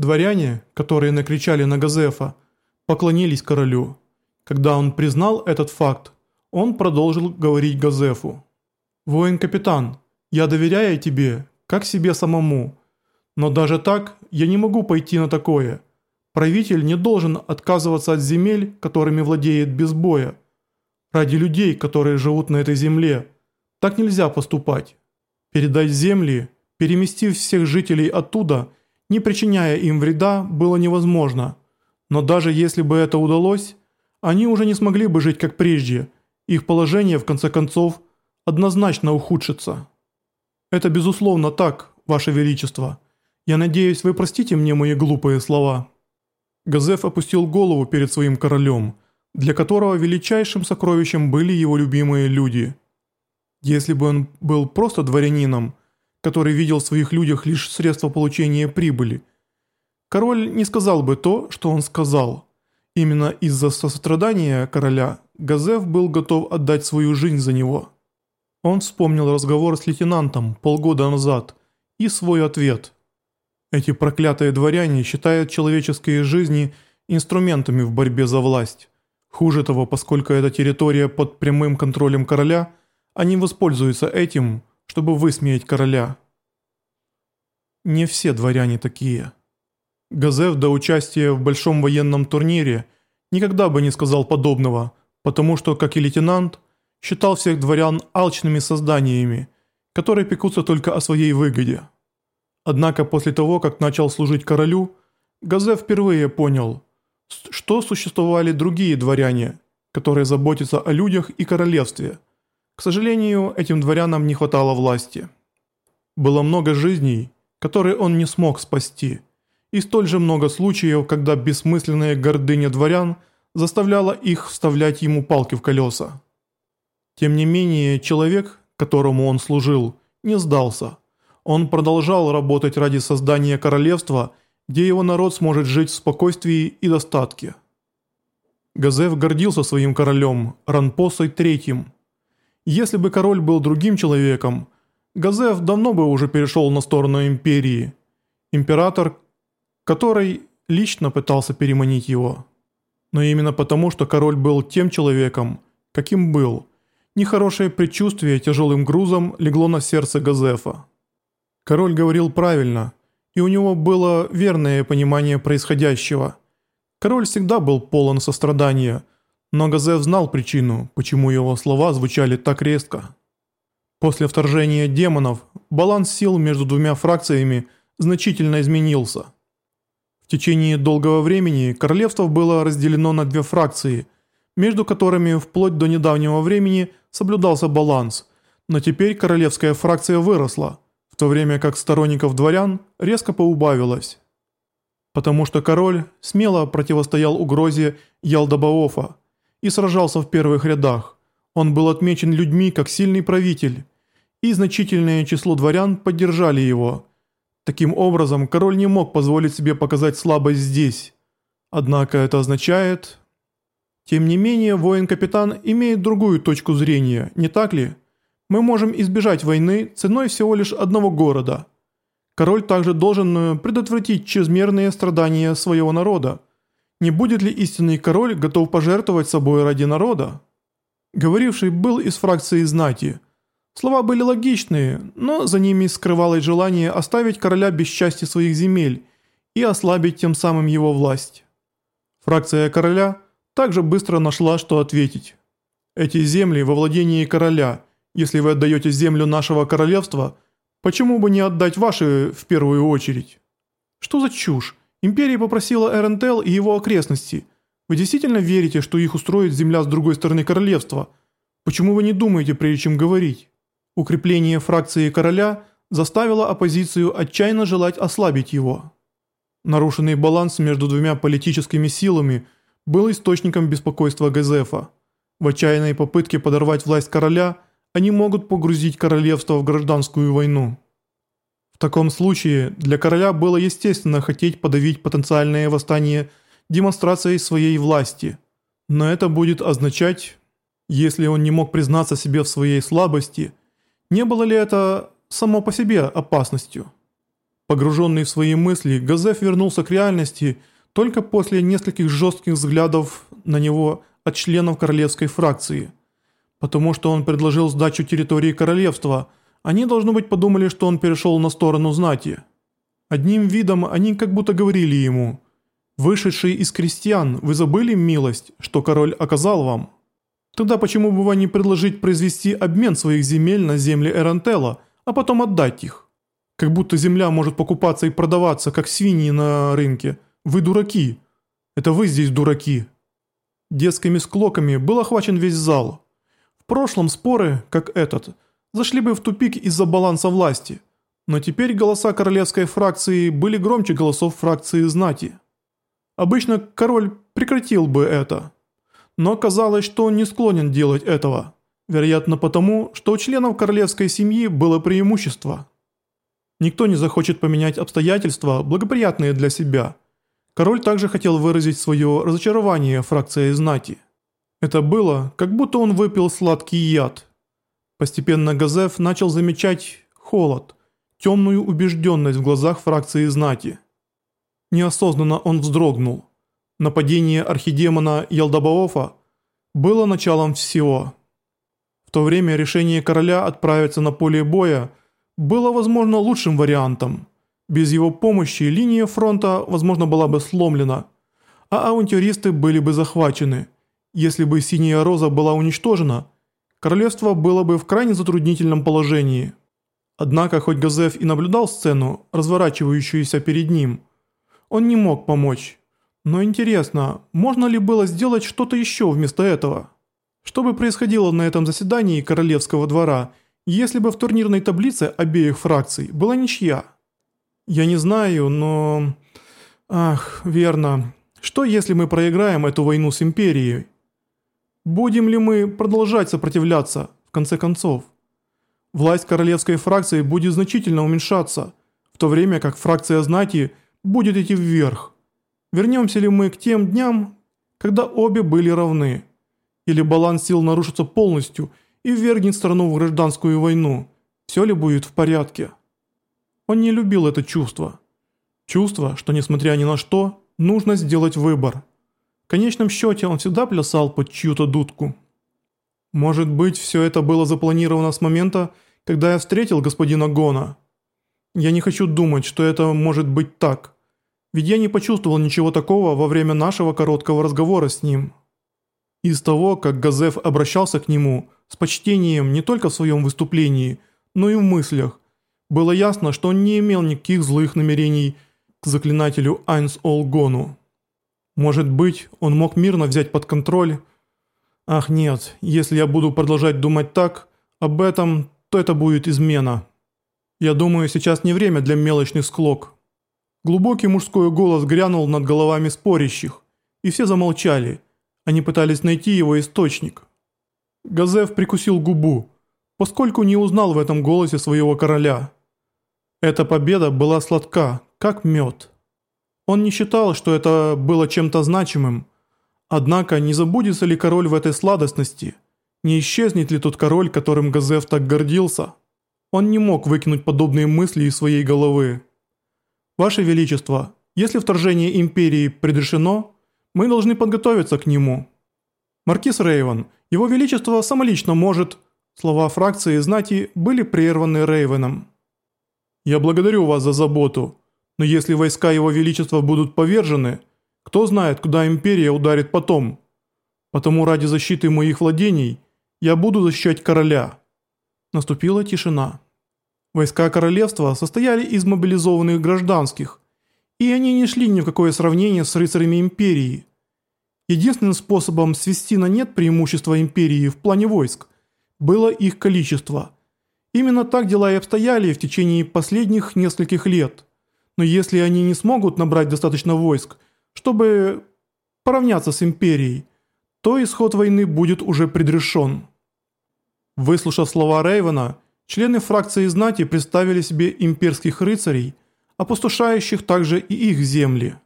Дворяне, которые накричали на Газефа, поклонились королю. Когда он признал этот факт, он продолжил говорить Газефу. «Воин-капитан, я доверяю тебе, как себе самому. Но даже так я не могу пойти на такое. Правитель не должен отказываться от земель, которыми владеет без боя. Ради людей, которые живут на этой земле. Так нельзя поступать. Передать земли, переместив всех жителей оттуда, не причиняя им вреда, было невозможно. Но даже если бы это удалось, они уже не смогли бы жить как прежде. Их положение, в конце концов, однозначно ухудшится. Это безусловно так, Ваше Величество. Я надеюсь, вы простите мне мои глупые слова». Газеф опустил голову перед своим королем, для которого величайшим сокровищем были его любимые люди. Если бы он был просто дворянином, который видел в своих людях лишь средство получения прибыли, король не сказал бы то, что он сказал. Именно из-за сострадания короля Газеф был готов отдать свою жизнь за него. Он вспомнил разговор с лейтенантом полгода назад и свой ответ – эти проклятые дворяне считают человеческие жизни инструментами в борьбе за власть. Хуже того, поскольку эта территория под прямым контролем короля, они воспользуются этим, чтобы высмеять короля. Не все дворяне такие. Газев до участия в большом военном турнире никогда бы не сказал подобного, потому что, как и лейтенант, считал всех дворян алчными созданиями, которые пекутся только о своей выгоде. Однако после того, как начал служить королю, Газе впервые понял, что существовали другие дворяне, которые заботятся о людях и королевстве. К сожалению, этим дворянам не хватало власти. Было много жизней, которые он не смог спасти, и столь же много случаев, когда бессмысленная гордыня дворян заставляла их вставлять ему палки в колеса. Тем не менее, человек, которому он служил, не сдался – он продолжал работать ради создания королевства, где его народ сможет жить в спокойствии и достатке. Газев гордился своим королем, Ранпосой Третьим. Если бы король был другим человеком, Газев давно бы уже перешел на сторону империи. Император, который лично пытался переманить его. Но именно потому, что король был тем человеком, каким был, нехорошее предчувствие тяжелым грузом легло на сердце Газефа. Король говорил правильно, и у него было верное понимание происходящего. Король всегда был полон сострадания, но Газев знал причину, почему его слова звучали так резко. После вторжения демонов баланс сил между двумя фракциями значительно изменился. В течение долгого времени королевство было разделено на две фракции, между которыми вплоть до недавнего времени соблюдался баланс, но теперь королевская фракция выросла – то время как сторонников дворян резко поубавилось. Потому что король смело противостоял угрозе Ялдабаофа и сражался в первых рядах. Он был отмечен людьми как сильный правитель, и значительное число дворян поддержали его. Таким образом, король не мог позволить себе показать слабость здесь. Однако это означает... Тем не менее, воин-капитан имеет другую точку зрения, не так ли? Мы можем избежать войны ценой всего лишь одного города. Король также должен э, предотвратить чрезмерные страдания своего народа. Не будет ли истинный король готов пожертвовать собой ради народа? Говоривший был из фракции знати. Слова были логичные, но за ними скрывалось желание оставить короля без части своих земель и ослабить тем самым его власть. Фракция короля также быстро нашла, что ответить. Эти земли во владении короля – если вы отдаете землю нашего королевства, почему бы не отдать ваши в первую очередь? Что за чушь? Империя попросила Эрентел и его окрестности. Вы действительно верите, что их устроит земля с другой стороны королевства? Почему вы не думаете, прежде чем говорить? Укрепление фракции короля заставило оппозицию отчаянно желать ослабить его. Нарушенный баланс между двумя политическими силами был источником беспокойства Газефа. В отчаянной попытке подорвать власть короля – они могут погрузить королевство в гражданскую войну. Таком случае для короля было естественно хотеть подавить потенциальное восстание демонстрацией своей власти. Но это будет означать, если он не мог признаться себе в своей слабости, не было ли это само по себе опасностью? Погруженный в свои мысли, Газеф вернулся к реальности только после нескольких жестких взглядов на него от членов королевской фракции. Потому что он предложил сдачу территории королевства, они, должно быть, подумали, что он перешел на сторону знати. Одним видом они как будто говорили ему «Вышедший из крестьян, вы забыли милость, что король оказал вам?» Тогда почему бы вам не предложить произвести обмен своих земель на земли Эрантела, а потом отдать их? Как будто земля может покупаться и продаваться, как свиньи на рынке. Вы дураки. Это вы здесь дураки. Детскими склоками был охвачен весь зал. В прошлом споры, как этот, зашли бы в тупик из-за баланса власти. Но теперь голоса королевской фракции были громче голосов фракции знати. Обычно король прекратил бы это. Но казалось, что он не склонен делать этого. Вероятно потому, что у членов королевской семьи было преимущество. Никто не захочет поменять обстоятельства, благоприятные для себя. Король также хотел выразить свое разочарование фракцией знати. Это было, как будто он выпил сладкий яд. Постепенно Газеф начал замечать холод, темную убежденность в глазах фракции знати. Неосознанно он вздрогнул. Нападение архидемона Ялдабаофа было началом всего. В то время решение короля отправиться на поле боя – было, возможно, лучшим вариантом. Без его помощи линия фронта, возможно, была бы сломлена, а авантюристы были бы захвачены. Если бы Синяя Роза была уничтожена, королевство было бы в крайне затруднительном положении. Однако, хоть Газеф и наблюдал сцену, разворачивающуюся перед ним, он не мог помочь. Но интересно, можно ли было сделать что-то еще вместо этого? Что бы происходило на этом заседании королевского двора – если бы в турнирной таблице обеих фракций была ничья. Я не знаю, но... Ах, верно. Что если мы проиграем эту войну с Империей? Будем ли мы продолжать сопротивляться, в конце концов? Власть королевской фракции будет значительно уменьшаться, в то время как фракция знати будет идти вверх. Вернемся ли мы к тем дням, когда обе были равны? Или баланс сил нарушится полностью – и ввергнет страну в гражданскую войну. Все ли будет в порядке? Он не любил это чувство. Чувство, что несмотря ни на что, нужно сделать выбор. Конечном счете он всегда плясал под чью-то дудку. Может быть, все это было запланировано с момента, когда я встретил господина Гона. Я не хочу думать, что это может быть так. Ведь я не почувствовал ничего такого во время нашего короткого разговора с ним. Из того, как Газеф обращался к нему – с почтением не только в своем выступлении, но и в мыслях. Было ясно, что он не имел никаких злых намерений к заклинателю Айнс Олгону. Может быть, он мог мирно взять под контроль... Ах нет, если я буду продолжать думать так, об этом, то это будет измена. Я думаю, сейчас не время для мелочных склок. Глубокий мужской голос грянул над головами спорящих, и все замолчали. Они пытались найти его источник. Газеф прикусил губу, поскольку не узнал в этом голосе своего короля. Эта победа была сладка, как мед. Он не считал, что это было чем-то значимым. Однако не забудется ли король в этой сладостности? Не исчезнет ли тот король, которым Газеф так гордился? Он не мог выкинуть подобные мысли из своей головы. «Ваше Величество, если вторжение Империи предрешено, мы должны подготовиться к нему». «Маркиз Рейвен, его Величество самолично может...» Слова фракции знати были прерваны Рейвеном. «Я благодарю вас за заботу, но если войска Его Величества будут повержены, кто знает, куда Империя ударит потом. Потому ради защиты моих владений я буду защищать короля». Наступила тишина. Войска королевства состояли из мобилизованных гражданских, и они не шли ни в какое сравнение с рыцарями Империи – Единственным способом свести на нет преимущества империи в плане войск было их количество. Именно так дела и обстояли в течение последних нескольких лет. Но если они не смогут набрать достаточно войск, чтобы поравняться с империей, то исход войны будет уже предрешен. Выслушав слова Рейвена, члены фракции знати представили себе имперских рыцарей, опустошающих также и их земли.